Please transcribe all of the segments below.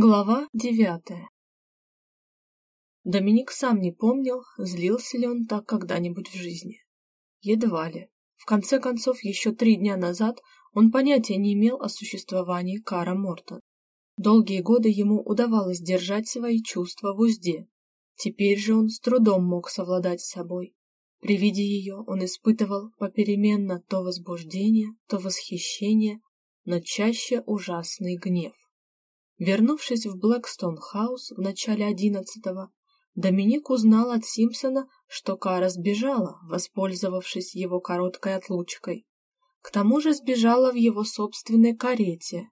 Глава девятая Доминик сам не помнил, злился ли он так когда-нибудь в жизни. Едва ли. В конце концов, еще три дня назад он понятия не имел о существовании Кара Мортон. Долгие годы ему удавалось держать свои чувства в узде. Теперь же он с трудом мог совладать с собой. При виде ее он испытывал попеременно то возбуждение, то восхищение, но чаще ужасный гнев. Вернувшись в Блэкстон-хаус в начале одиннадцатого, Доминик узнал от Симпсона, что Кара сбежала, воспользовавшись его короткой отлучкой. К тому же сбежала в его собственной карете.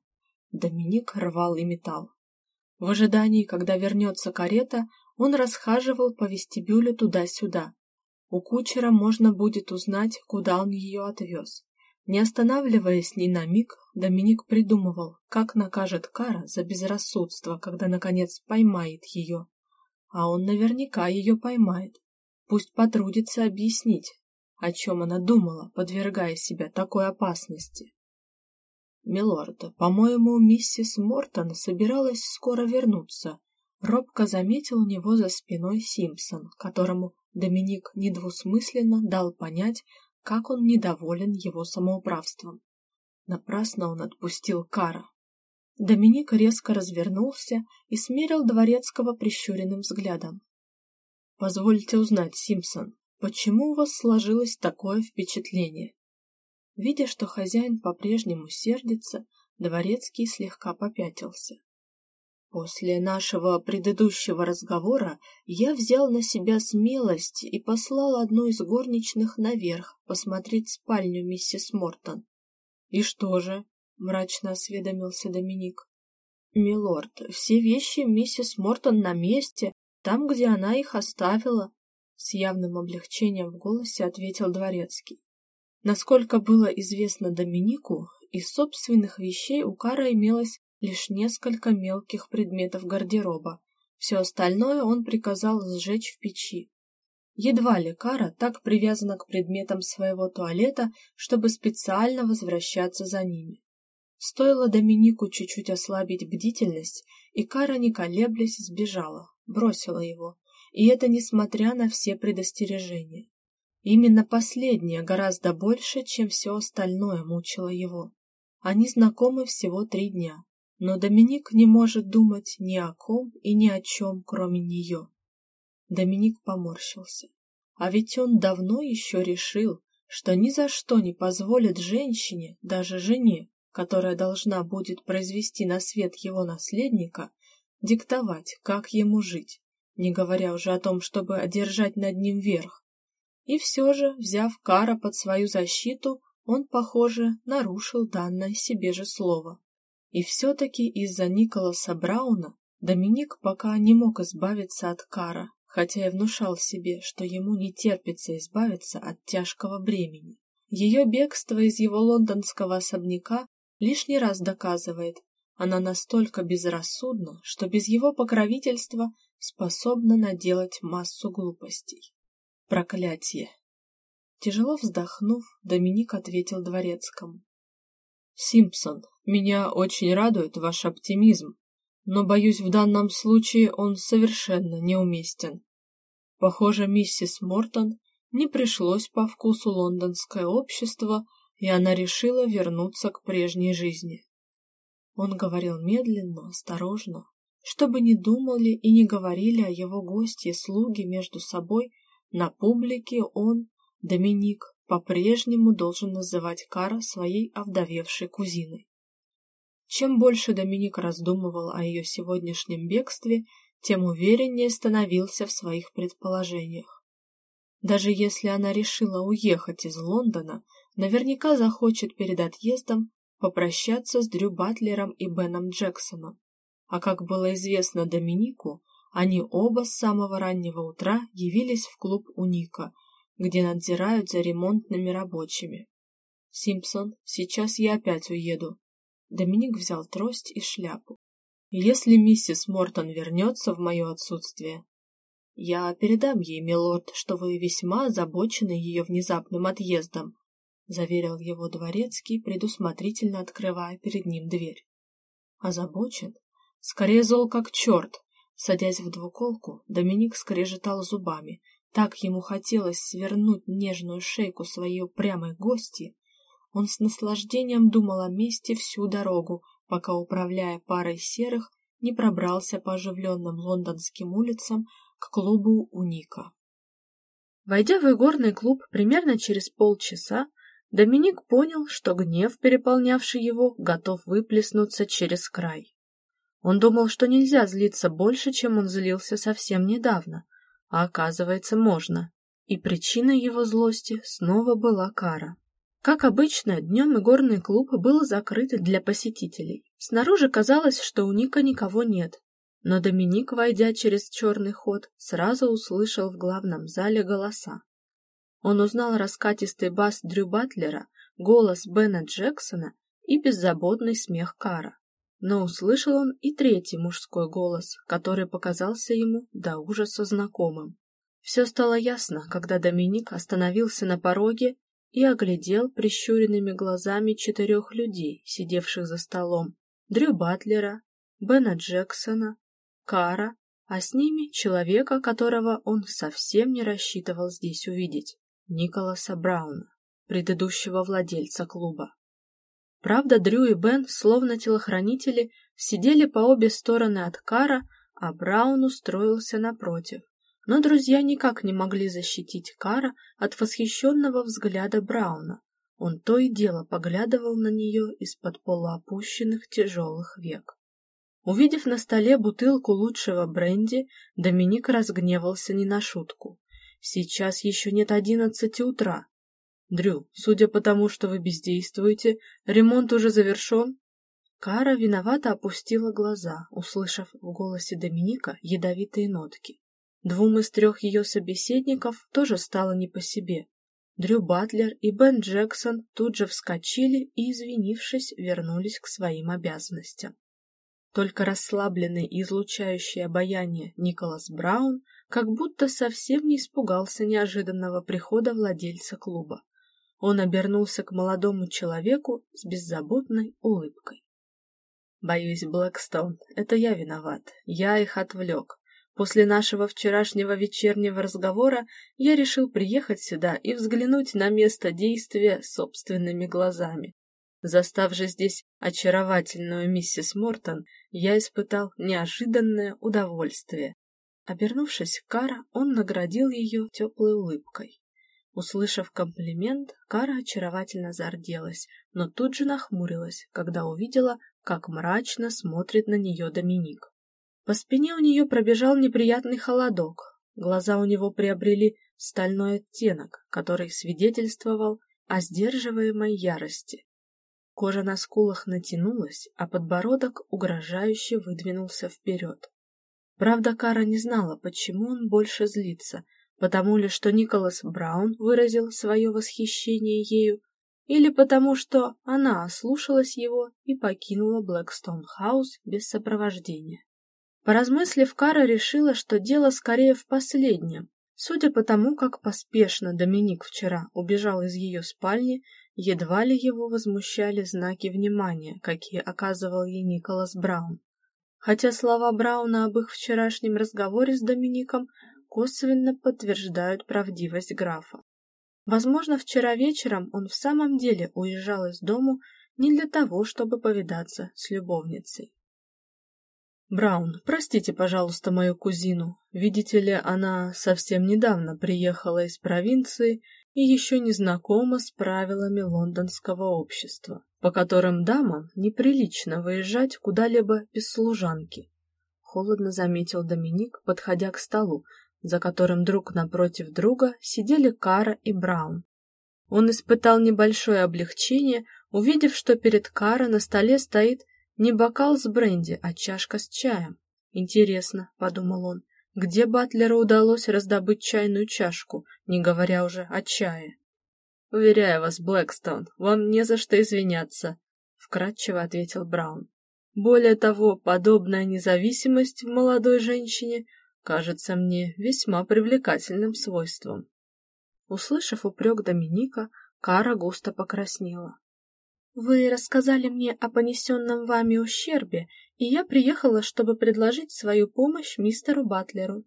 Доминик рвал и метал. В ожидании, когда вернется карета, он расхаживал по вестибюлю туда-сюда. У кучера можно будет узнать, куда он ее отвез. Не останавливаясь ни на миг, Доминик придумывал, как накажет Кара за безрассудство, когда, наконец, поймает ее. А он наверняка ее поймает. Пусть потрудится объяснить, о чем она думала, подвергая себя такой опасности. «Милорд, по-моему, миссис Мортон собиралась скоро вернуться», — робко заметил у него за спиной Симпсон, которому Доминик недвусмысленно дал понять, как он недоволен его самоуправством. Напрасно он отпустил Кара. Доминик резко развернулся и смерил дворецкого прищуренным взглядом. «Позвольте узнать, Симпсон, почему у вас сложилось такое впечатление?» Видя, что хозяин по-прежнему сердится, дворецкий слегка попятился. После нашего предыдущего разговора я взял на себя смелость и послал одну из горничных наверх посмотреть спальню миссис Мортон. — И что же? — мрачно осведомился Доминик. — Милорд, все вещи миссис Мортон на месте, там, где она их оставила, — с явным облегчением в голосе ответил дворецкий. Насколько было известно Доминику, из собственных вещей у Кара имелось лишь несколько мелких предметов гардероба. Все остальное он приказал сжечь в печи. Едва ли Кара так привязана к предметам своего туалета, чтобы специально возвращаться за ними. Стоило Доминику чуть-чуть ослабить бдительность, и Кара, не колеблясь, сбежала, бросила его, и это несмотря на все предостережения. Именно последнее гораздо больше, чем все остальное мучило его. Они знакомы всего три дня, но Доминик не может думать ни о ком и ни о чем, кроме нее. Доминик поморщился. А ведь он давно еще решил, что ни за что не позволит женщине, даже жене, которая должна будет произвести на свет его наследника, диктовать, как ему жить, не говоря уже о том, чтобы одержать над ним верх. И все же, взяв Кара под свою защиту, он, похоже, нарушил данное себе же слово. И все-таки из-за Николаса Брауна Доминик пока не мог избавиться от Кара, хотя и внушал себе, что ему не терпится избавиться от тяжкого бремени. Ее бегство из его лондонского особняка лишний раз доказывает, она настолько безрассудна, что без его покровительства способна наделать массу глупостей. Проклятие! Тяжело вздохнув, Доминик ответил дворецкому. «Симпсон, меня очень радует ваш оптимизм, но, боюсь, в данном случае он совершенно неуместен. Похоже, миссис Мортон не пришлось по вкусу лондонское общество, и она решила вернуться к прежней жизни. Он говорил медленно, осторожно, чтобы не думали и не говорили о его гости слуги между собой, на публике он, Доминик, по-прежнему должен называть Кара своей овдовевшей кузиной. Чем больше Доминик раздумывал о ее сегодняшнем бегстве, тем увереннее становился в своих предположениях. Даже если она решила уехать из Лондона, наверняка захочет перед отъездом попрощаться с Дрю Батлером и Беном Джексоном. А как было известно Доминику, они оба с самого раннего утра явились в клуб у Ника, где надзирают за ремонтными рабочими. «Симпсон, сейчас я опять уеду», Доминик взял трость и шляпу. «Если миссис Мортон вернется в мое отсутствие, я передам ей, милорд, что вы весьма озабочены ее внезапным отъездом», заверил его дворецкий, предусмотрительно открывая перед ним дверь. «Озабочен? Скорее зол как черт. Садясь в двуколку, Доминик скрежетал зубами. Так ему хотелось свернуть нежную шейку своей упрямой гости. Он с наслаждением думал о месте всю дорогу, пока, управляя парой серых, не пробрался по оживленным лондонским улицам к клубу у Ника. Войдя в игорный клуб примерно через полчаса, Доминик понял, что гнев, переполнявший его, готов выплеснуться через край. Он думал, что нельзя злиться больше, чем он злился совсем недавно, а оказывается, можно. И причиной его злости снова была кара. Как обычно, днем игорный клуб был закрыт для посетителей. Снаружи казалось, что у Ника никого нет, но Доминик, войдя через черный ход, сразу услышал в главном зале голоса. Он узнал раскатистый бас Дрю Батлера, голос Бена Джексона и беззаботный смех Кара. Но услышал он и третий мужской голос, который показался ему до ужаса знакомым. Все стало ясно, когда Доминик остановился на пороге и оглядел прищуренными глазами четырех людей, сидевших за столом. Дрю Батлера, Бена Джексона, Кара, а с ними человека, которого он совсем не рассчитывал здесь увидеть, Николаса Брауна, предыдущего владельца клуба. Правда, Дрю и Бен, словно телохранители, сидели по обе стороны от Кара, а Браун устроился напротив. Но друзья никак не могли защитить Кара от восхищенного взгляда Брауна. Он то и дело поглядывал на нее из-под полуопущенных тяжелых век. Увидев на столе бутылку лучшего бренди, Доминик разгневался не на шутку. Сейчас еще нет одиннадцати утра. Дрю, судя по тому, что вы бездействуете, ремонт уже завершен? Кара виновато опустила глаза, услышав в голосе Доминика ядовитые нотки. Двум из трех ее собеседников тоже стало не по себе. Дрю Батлер и Бен Джексон тут же вскочили и, извинившись, вернулись к своим обязанностям. Только расслабленный и излучающий обаяние Николас Браун как будто совсем не испугался неожиданного прихода владельца клуба. Он обернулся к молодому человеку с беззаботной улыбкой. «Боюсь, Блэкстоун, это я виноват. Я их отвлек. После нашего вчерашнего вечернего разговора я решил приехать сюда и взглянуть на место действия собственными глазами. Застав же здесь очаровательную миссис Мортон, я испытал неожиданное удовольствие. Обернувшись к Кара, он наградил ее теплой улыбкой. Услышав комплимент, Кара очаровательно зарделась, но тут же нахмурилась, когда увидела, как мрачно смотрит на нее Доминик. По спине у нее пробежал неприятный холодок, глаза у него приобрели стальной оттенок, который свидетельствовал о сдерживаемой ярости. Кожа на скулах натянулась, а подбородок угрожающе выдвинулся вперед. Правда, Кара не знала, почему он больше злится, потому ли, что Николас Браун выразил свое восхищение ею, или потому, что она ослушалась его и покинула Блэкстоун-хаус без сопровождения. Поразмыслив, Кара решила, что дело скорее в последнем. Судя по тому, как поспешно Доминик вчера убежал из ее спальни, Едва ли его возмущали знаки внимания, какие оказывал ей Николас Браун. Хотя слова Брауна об их вчерашнем разговоре с Домиником косвенно подтверждают правдивость графа. Возможно, вчера вечером он в самом деле уезжал из дому не для того, чтобы повидаться с любовницей. «Браун, простите, пожалуйста, мою кузину. Видите ли, она совсем недавно приехала из провинции и еще не знакома с правилами лондонского общества, по которым дамам неприлично выезжать куда-либо без служанки. Холодно заметил Доминик, подходя к столу, за которым друг напротив друга сидели Кара и Браун. Он испытал небольшое облегчение, увидев, что перед Кара на столе стоит не бокал с бренди, а чашка с чаем. Интересно, подумал он, где Батлеру удалось раздобыть чайную чашку, не говоря уже о чае. «Уверяю вас, Блэкстон, вам не за что извиняться», — вкратчиво ответил Браун. «Более того, подобная независимость в молодой женщине кажется мне весьма привлекательным свойством». Услышав упрек Доминика, Кара густо покраснела. «Вы рассказали мне о понесенном вами ущербе и я приехала, чтобы предложить свою помощь мистеру Батлеру.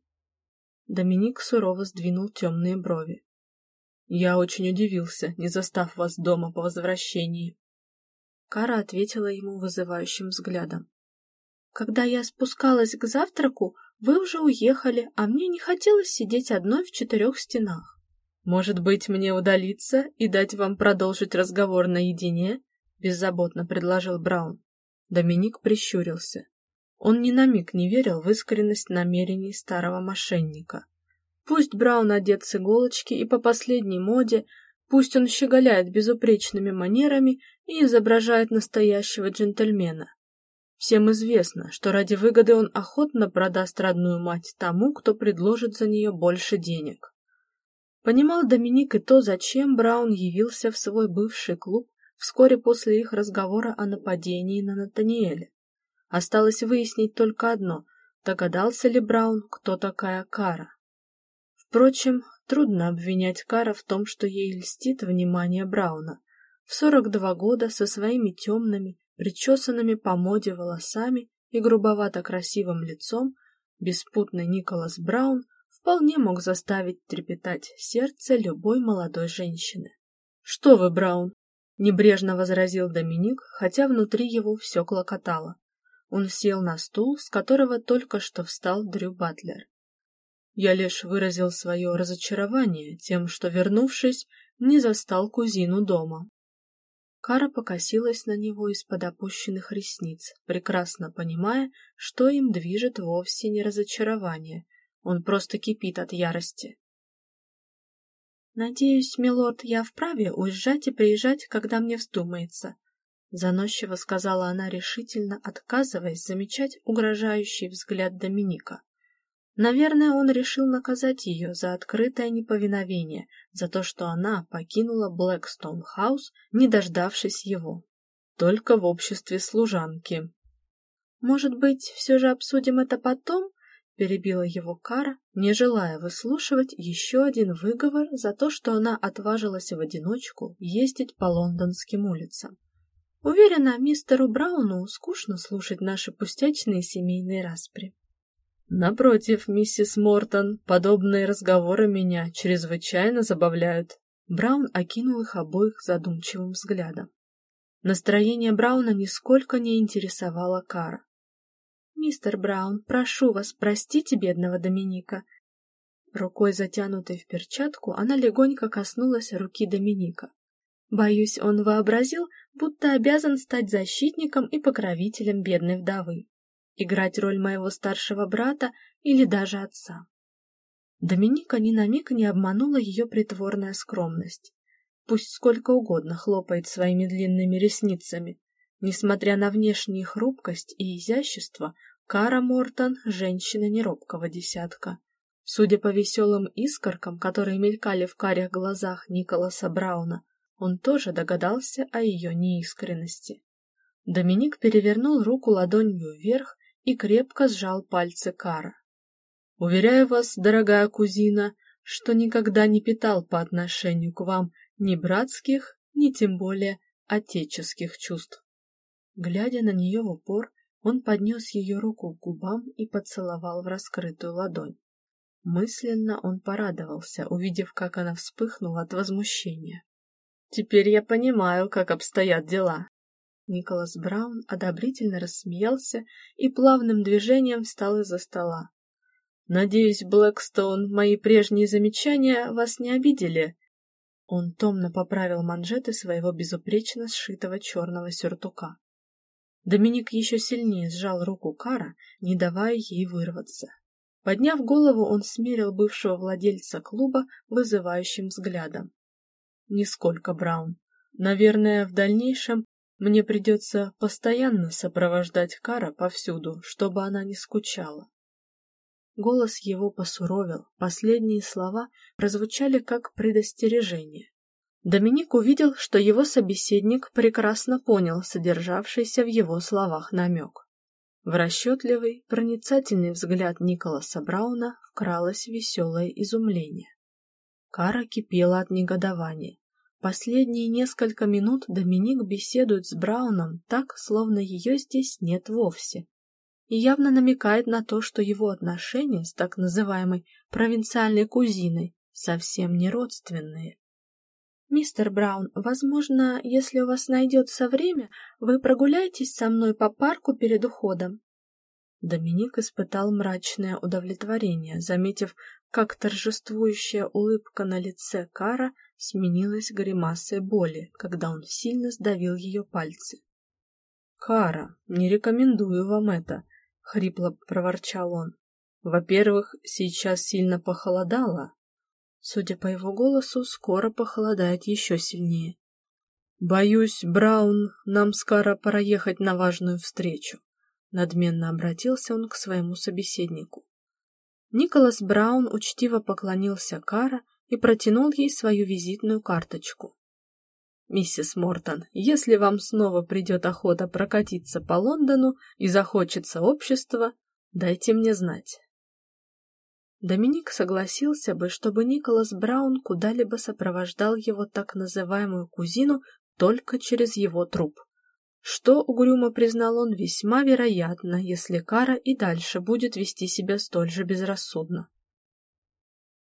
Доминик сурово сдвинул темные брови. Я очень удивился, не застав вас дома по возвращении. Кара ответила ему вызывающим взглядом. Когда я спускалась к завтраку, вы уже уехали, а мне не хотелось сидеть одной в четырех стенах. Может быть, мне удалиться и дать вам продолжить разговор наедине? Беззаботно предложил Браун. Доминик прищурился. Он ни на миг не верил в искренность намерений старого мошенника. Пусть Браун одет с иголочки и по последней моде, пусть он щеголяет безупречными манерами и изображает настоящего джентльмена. Всем известно, что ради выгоды он охотно продаст родную мать тому, кто предложит за нее больше денег. Понимал Доминик и то, зачем Браун явился в свой бывший клуб вскоре после их разговора о нападении на Натаниэля. Осталось выяснить только одно — догадался ли Браун, кто такая Кара. Впрочем, трудно обвинять Кара в том, что ей льстит внимание Брауна. В 42 года со своими темными, причесанными по моде волосами и грубовато красивым лицом, беспутный Николас Браун вполне мог заставить трепетать сердце любой молодой женщины. «Что вы, Браун?» — небрежно возразил Доминик, хотя внутри его все клокотало. Он сел на стул, с которого только что встал Дрю Батлер. Я лишь выразил свое разочарование тем, что, вернувшись, не застал кузину дома. Кара покосилась на него из-под опущенных ресниц, прекрасно понимая, что им движет вовсе не разочарование, он просто кипит от ярости. «Надеюсь, милорд, я вправе уезжать и приезжать, когда мне вздумается», заносчиво сказала она решительно, отказываясь замечать угрожающий взгляд Доминика. Наверное, он решил наказать ее за открытое неповиновение, за то, что она покинула Блэкстоун-хаус, не дождавшись его. Только в обществе служанки. «Может быть, все же обсудим это потом?» перебила его Кара, не желая выслушивать еще один выговор за то, что она отважилась в одиночку ездить по лондонским улицам. Уверена, мистеру Брауну скучно слушать наши пустячные семейные распри. Напротив, миссис Мортон, подобные разговоры меня чрезвычайно забавляют. Браун окинул их обоих задумчивым взглядом. Настроение Брауна нисколько не интересовало Кара. «Мистер Браун, прошу вас, простите бедного Доминика». Рукой, затянутой в перчатку, она легонько коснулась руки Доминика. Боюсь, он вообразил, будто обязан стать защитником и покровителем бедной вдовы, играть роль моего старшего брата или даже отца. Доминика ни на миг не обманула ее притворная скромность. Пусть сколько угодно хлопает своими длинными ресницами. Несмотря на внешнюю хрупкость и изящество, Кара Мортон — женщина неробкого десятка. Судя по веселым искоркам, которые мелькали в карих глазах Николаса Брауна, он тоже догадался о ее неискренности. Доминик перевернул руку ладонью вверх и крепко сжал пальцы Кара. «Уверяю вас, дорогая кузина, что никогда не питал по отношению к вам ни братских, ни тем более отеческих чувств». Глядя на нее в упор, он поднес ее руку к губам и поцеловал в раскрытую ладонь. Мысленно он порадовался, увидев, как она вспыхнула от возмущения. «Теперь я понимаю, как обстоят дела». Николас Браун одобрительно рассмеялся и плавным движением встал из-за стола. «Надеюсь, Блэкстоун, мои прежние замечания вас не обидели?» Он томно поправил манжеты своего безупречно сшитого черного сюртука. Доминик еще сильнее сжал руку Кара, не давая ей вырваться. Подняв голову, он смерил бывшего владельца клуба вызывающим взглядом. «Нисколько, Браун. Наверное, в дальнейшем мне придется постоянно сопровождать Кара повсюду, чтобы она не скучала». Голос его посуровил, последние слова прозвучали как предостережение. Доминик увидел, что его собеседник прекрасно понял содержавшийся в его словах намек. В расчетливый, проницательный взгляд Николаса Брауна вкралось веселое изумление. Кара кипела от негодования. Последние несколько минут Доминик беседует с Брауном так, словно ее здесь нет вовсе. и явно намекает на то, что его отношения с так называемой провинциальной кузиной совсем не родственные. «Мистер Браун, возможно, если у вас найдется время, вы прогуляетесь со мной по парку перед уходом?» Доминик испытал мрачное удовлетворение, заметив, как торжествующая улыбка на лице Кара сменилась гримасой боли, когда он сильно сдавил ее пальцы. «Кара, не рекомендую вам это», — хрипло проворчал он. «Во-первых, сейчас сильно похолодало». Судя по его голосу, скоро похолодает еще сильнее. «Боюсь, Браун, нам скоро пора ехать на важную встречу», — надменно обратился он к своему собеседнику. Николас Браун учтиво поклонился Кара и протянул ей свою визитную карточку. «Миссис Мортон, если вам снова придет охота прокатиться по Лондону и захочется общества, дайте мне знать». Доминик согласился бы, чтобы Николас Браун куда-либо сопровождал его так называемую кузину только через его труп. Что, угрюмо признал он, весьма вероятно, если Кара и дальше будет вести себя столь же безрассудно.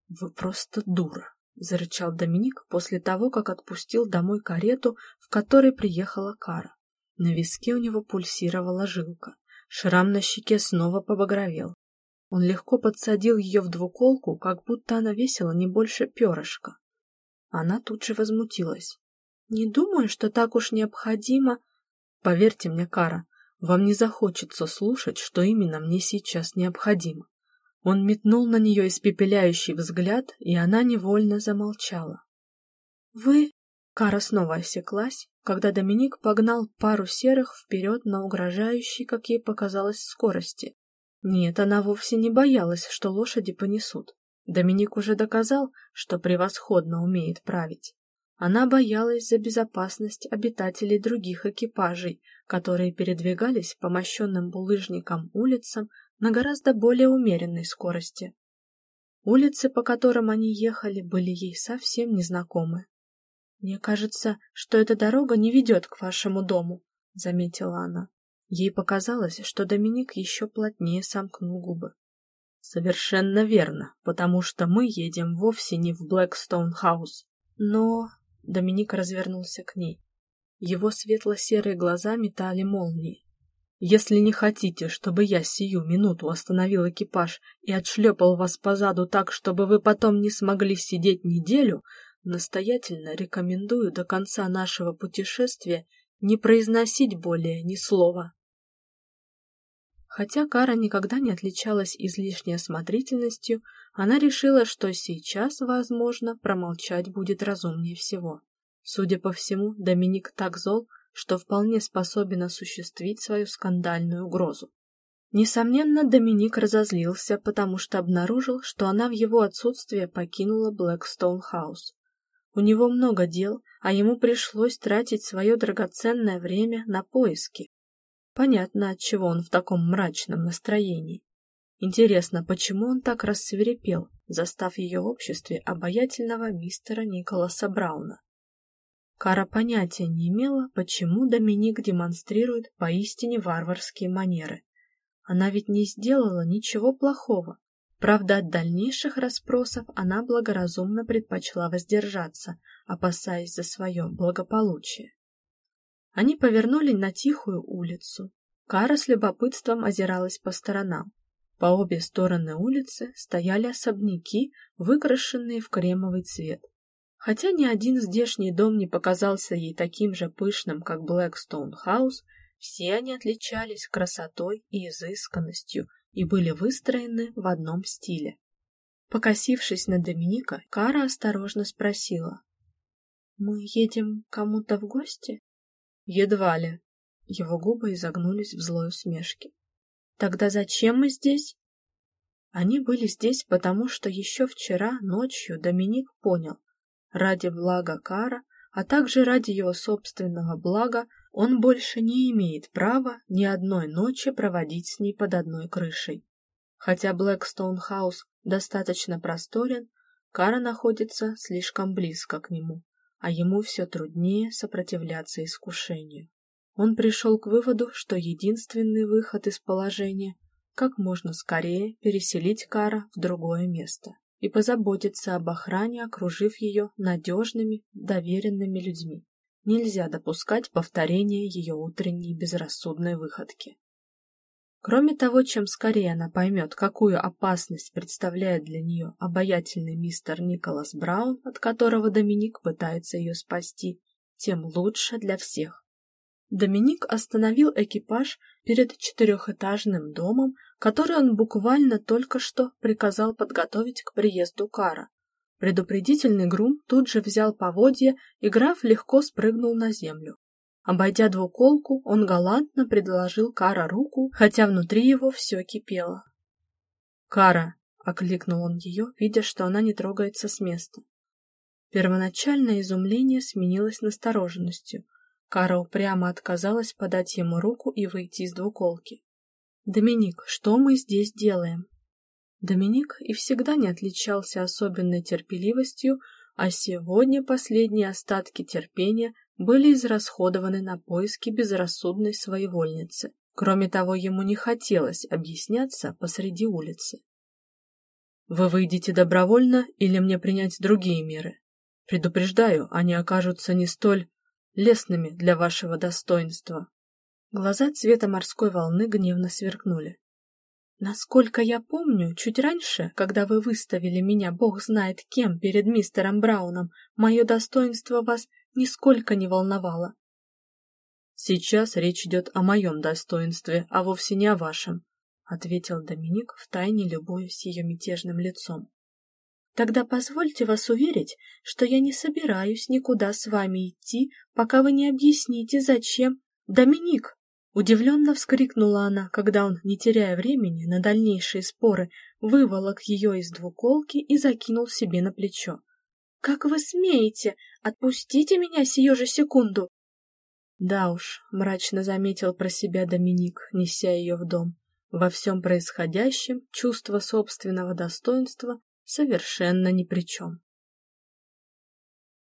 «Вы просто дура», — зарычал Доминик после того, как отпустил домой карету, в которой приехала Кара. На виске у него пульсировала жилка. Шрам на щеке снова побагровел. Он легко подсадил ее в двуколку, как будто она весила не больше перышка. Она тут же возмутилась. «Не думаю, что так уж необходимо...» «Поверьте мне, Кара, вам не захочется слушать, что именно мне сейчас необходимо. Он метнул на нее испепеляющий взгляд, и она невольно замолчала. «Вы...» Кара снова осеклась, когда Доминик погнал пару серых вперед на угрожающей, как ей показалось, скорости. Нет, она вовсе не боялась, что лошади понесут. Доминик уже доказал, что превосходно умеет править. Она боялась за безопасность обитателей других экипажей, которые передвигались по мощенным булыжникам улицам на гораздо более умеренной скорости. Улицы, по которым они ехали, были ей совсем незнакомы. «Мне кажется, что эта дорога не ведет к вашему дому», — заметила она. Ей показалось, что Доминик еще плотнее сомкнул губы. «Совершенно верно, потому что мы едем вовсе не в Блэкстоун-хаус. Но...» — Доминик развернулся к ней. Его светло-серые глаза метали молнии. Если не хотите, чтобы я сию минуту остановил экипаж и отшлепал вас позаду так, чтобы вы потом не смогли сидеть неделю, настоятельно рекомендую до конца нашего путешествия не произносить более ни слова. Хотя Кара никогда не отличалась излишней осмотрительностью, она решила, что сейчас, возможно, промолчать будет разумнее всего. Судя по всему, Доминик так зол, что вполне способен осуществить свою скандальную угрозу. Несомненно, Доминик разозлился, потому что обнаружил, что она в его отсутствие покинула Блэкстоун-хаус. У него много дел, а ему пришлось тратить свое драгоценное время на поиски. Понятно, отчего он в таком мрачном настроении. Интересно, почему он так рассверепел, застав ее в обществе обаятельного мистера Николаса Брауна? Кара понятия не имела, почему Доминик демонстрирует поистине варварские манеры. Она ведь не сделала ничего плохого. Правда, от дальнейших расспросов она благоразумно предпочла воздержаться, опасаясь за свое благополучие. Они повернули на тихую улицу. Кара с любопытством озиралась по сторонам. По обе стороны улицы стояли особняки, выкрашенные в кремовый цвет. Хотя ни один здешний дом не показался ей таким же пышным, как Блэкстоун Хаус, все они отличались красотой и изысканностью и были выстроены в одном стиле. Покосившись на Доминика, Кара осторожно спросила. «Мы едем кому-то в гости?» «Едва ли». Его губы изогнулись в злой усмешке. «Тогда зачем мы здесь?» Они были здесь, потому что еще вчера ночью Доминик понял, Ради блага Кара, а также ради его собственного блага, он больше не имеет права ни одной ночи проводить с ней под одной крышей. Хотя Блэкстоун Хаус достаточно просторен, Кара находится слишком близко к нему, а ему все труднее сопротивляться искушению. он пришел к выводу, что единственный выход из положения – как можно скорее переселить Кара в другое место и позаботиться об охране, окружив ее надежными, доверенными людьми. Нельзя допускать повторения ее утренней безрассудной выходки. Кроме того, чем скорее она поймет, какую опасность представляет для нее обаятельный мистер Николас Браун, от которого Доминик пытается ее спасти, тем лучше для всех. Доминик остановил экипаж перед четырехэтажным домом, который он буквально только что приказал подготовить к приезду Кара. Предупредительный грум тут же взял поводья, и граф легко спрыгнул на землю. Обойдя двуколку, он галантно предложил Кара руку, хотя внутри его все кипело. «Кара!» — окликнул он ее, видя, что она не трогается с места. Первоначальное изумление сменилось настороженностью. Кара упрямо отказалась подать ему руку и выйти из двуколки. «Доминик, что мы здесь делаем?» Доминик и всегда не отличался особенной терпеливостью, а сегодня последние остатки терпения были израсходованы на поиски безрассудной своевольницы. Кроме того, ему не хотелось объясняться посреди улицы. «Вы выйдете добровольно или мне принять другие меры? Предупреждаю, они окажутся не столь лестными для вашего достоинства». Глаза цвета морской волны гневно сверкнули. Насколько я помню, чуть раньше, когда вы выставили меня, бог знает кем, перед мистером Брауном, мое достоинство вас нисколько не волновало. Сейчас речь идет о моем достоинстве, а вовсе не о вашем, ответил Доминик, втайне любуясь ее мятежным лицом. Тогда позвольте вас уверить, что я не собираюсь никуда с вами идти, пока вы не объясните, зачем... Доминик! Удивленно вскрикнула она, когда он, не теряя времени на дальнейшие споры, выволок ее из двуколки и закинул себе на плечо. «Как вы смеете? Отпустите меня сию же секунду!» Да уж, мрачно заметил про себя Доминик, неся ее в дом. Во всем происходящем чувство собственного достоинства совершенно ни при чем.